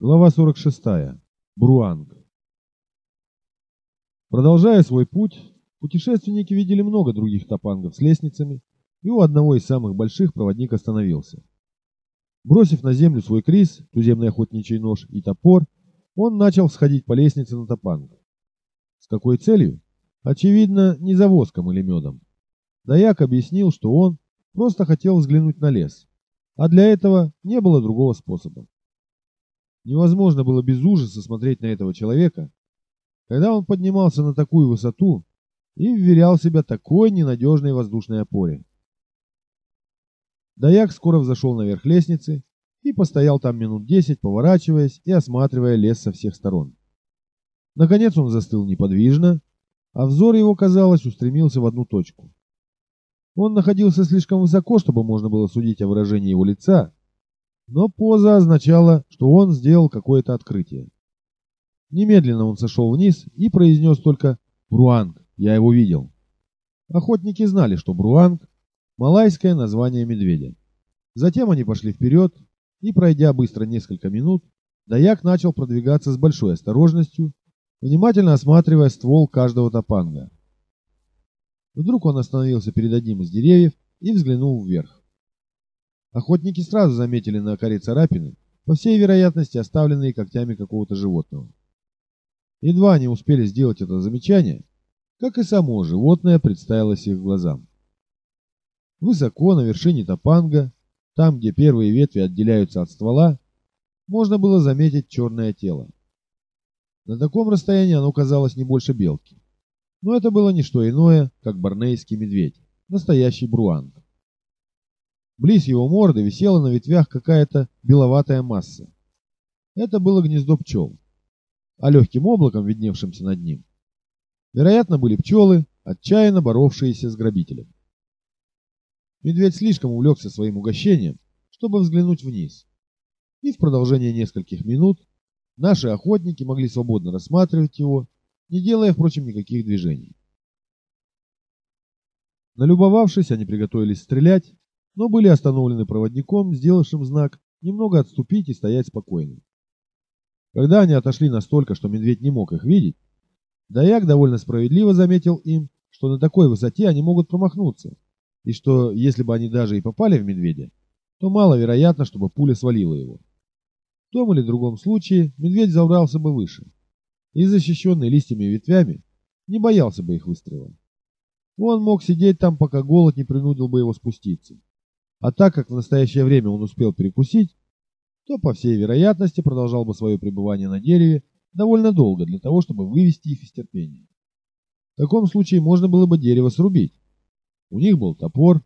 Глава 46. Бруанг. Продолжая свой путь, путешественники видели много других топангов с лестницами, и у одного из самых больших проводник остановился. Бросив на землю свой крис, туземный охотничий нож и топор, он начал сходить по лестнице на топанг. С какой целью? Очевидно, не за воском или медом. Даяк объяснил, что он просто хотел взглянуть на лес, а для этого не было другого способа. Невозможно было без ужаса смотреть на этого человека, когда он поднимался на такую высоту и вверял себя такой ненадежной воздушной опоре. Даяк скоро взошел наверх лестницы и постоял там минут десять, поворачиваясь и осматривая лес со всех сторон. Наконец он застыл неподвижно, а взор его, казалось, устремился в одну точку. Он находился слишком высоко, чтобы можно было судить о выражении его лица, но поза означала, что он сделал какое-то открытие. Немедленно он сошел вниз и произнес только «Бруанг, я его видел». Охотники знали, что Бруанг – малайское название медведя. Затем они пошли вперед, и, пройдя быстро несколько минут, Даяк начал продвигаться с большой осторожностью, внимательно осматривая ствол каждого топанга. Вдруг он остановился перед одним из деревьев и взглянул вверх. Охотники сразу заметили на коре царапины, по всей вероятности оставленные когтями какого-то животного. Едва они успели сделать это замечание, как и само животное представилось их глазам. Высоко на вершине топанга, там, где первые ветви отделяются от ствола, можно было заметить черное тело. На таком расстоянии оно казалось не больше белки. Но это было не что иное, как борнейский медведь, настоящий бруанг. Близ его морды висела на ветвях какая-то беловатая масса. Это было гнездо пчел, а легким облаком, видневшимся над ним, вероятно, были пчелы, отчаянно боровшиеся с грабителем. Медведь слишком увлекся своим угощением, чтобы взглянуть вниз. И в продолжение нескольких минут наши охотники могли свободно рассматривать его, не делая, впрочем, никаких движений. Налюбовавшись, они приготовились стрелять, но были остановлены проводником, сделавшим знак немного отступить и стоять спокойно. Когда они отошли настолько, что медведь не мог их видеть, Даяк довольно справедливо заметил им, что на такой высоте они могут промахнуться, и что, если бы они даже и попали в медведя, то маловероятно, чтобы пуля свалила его. В том или другом случае медведь забрался бы выше, и, защищенный листьями и ветвями, не боялся бы их выстрела. Он мог сидеть там, пока голод не принудил бы его спуститься. А так как в настоящее время он успел перекусить, то, по всей вероятности, продолжал бы свое пребывание на дереве довольно долго для того, чтобы вывести их из терпения. В таком случае можно было бы дерево срубить. У них был топор,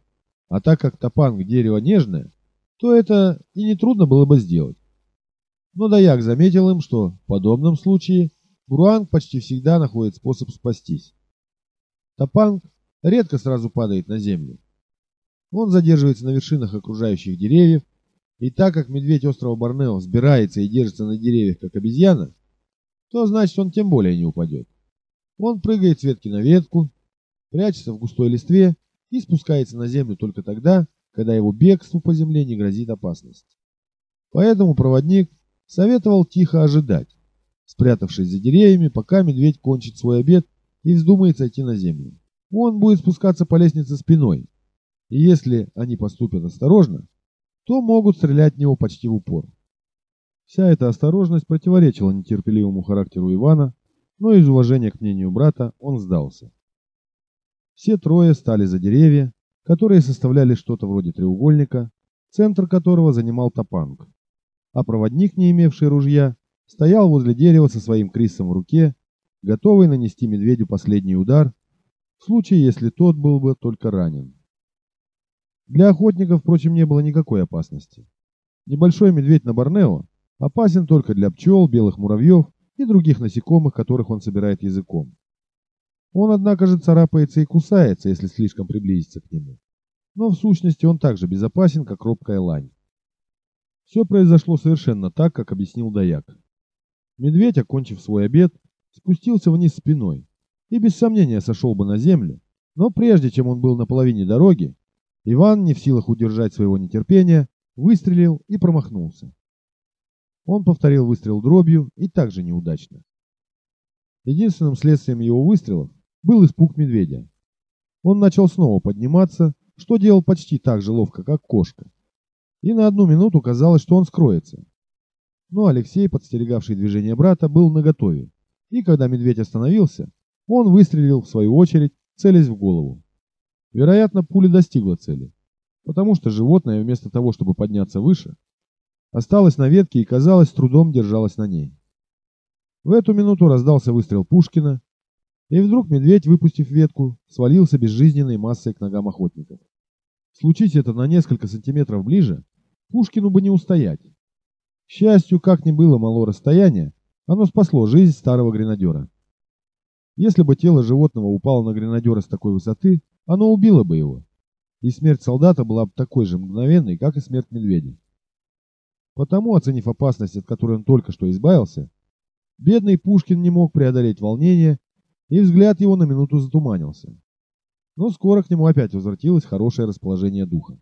а так как топанг дерево нежное, то это и не трудно было бы сделать. Но Даяк заметил им, что в подобном случае Бруанг почти всегда находит способ спастись. Топанг редко сразу падает на землю. Он задерживается на вершинах окружающих деревьев, и так как медведь острова Борнео взбирается и держится на деревьях, как обезьяна, то значит он тем более не упадет. Он прыгает с ветки на ветку, прячется в густой листве и спускается на землю только тогда, когда его бегству по земле не грозит опасность. Поэтому проводник советовал тихо ожидать, спрятавшись за деревьями, пока медведь кончит свой обед и вздумает сойти на землю. Он будет спускаться по лестнице спиной, и если они поступят осторожно, то могут стрелять в него почти в упор. Вся эта осторожность противоречила нетерпеливому характеру Ивана, но из уважения к мнению брата он сдался. Все трое стали за деревья, которые составляли что-то вроде треугольника, центр которого занимал топанг, а проводник, не имевший ружья, стоял возле дерева со своим крисом в руке, готовый нанести медведю последний удар, в случае, если тот был бы только ранен. Для охотников, впрочем, не было никакой опасности. Небольшой медведь на Борнео опасен только для пчел, белых муравьев и других насекомых, которых он собирает языком. Он, однако же, царапается и кусается, если слишком приблизиться к нему. Но в сущности он так же безопасен, как робкая лань. Все произошло совершенно так, как объяснил Даяк. Медведь, окончив свой обед, спустился вниз спиной и без сомнения сошел бы на землю, но прежде чем он был на половине дороги, Иван, не в силах удержать своего нетерпения, выстрелил и промахнулся. Он повторил выстрел дробью и также неудачно. Единственным следствием его выстрелов был испуг медведя. Он начал снова подниматься, что делал почти так же ловко, как кошка. И на одну минуту казалось, что он скроется. Но Алексей, подстерегавший движение брата, был наготове. И когда медведь остановился, он выстрелил в свою очередь, целясь в голову. Вероятно, пуля достигла цели, потому что животное, вместо того, чтобы подняться выше, осталось на ветке и, казалось, трудом держалось на ней. В эту минуту раздался выстрел Пушкина, и вдруг медведь, выпустив ветку, свалился безжизненной массой к ногам охотников. Случись это на несколько сантиметров ближе, Пушкину бы не устоять. К счастью, как ни было мало расстояние, оно спасло жизнь старого гренадера. Если бы тело животного упало на гренадера с такой высоты, оно убило бы его. И смерть солдата была бы такой же мгновенной, как и смерть медведя. Потому, оценив опасность, от которой он только что избавился, бедный Пушкин не мог преодолеть волнение, и взгляд его на минуту затуманился. Но скоро к нему опять возвратилось хорошее расположение духа.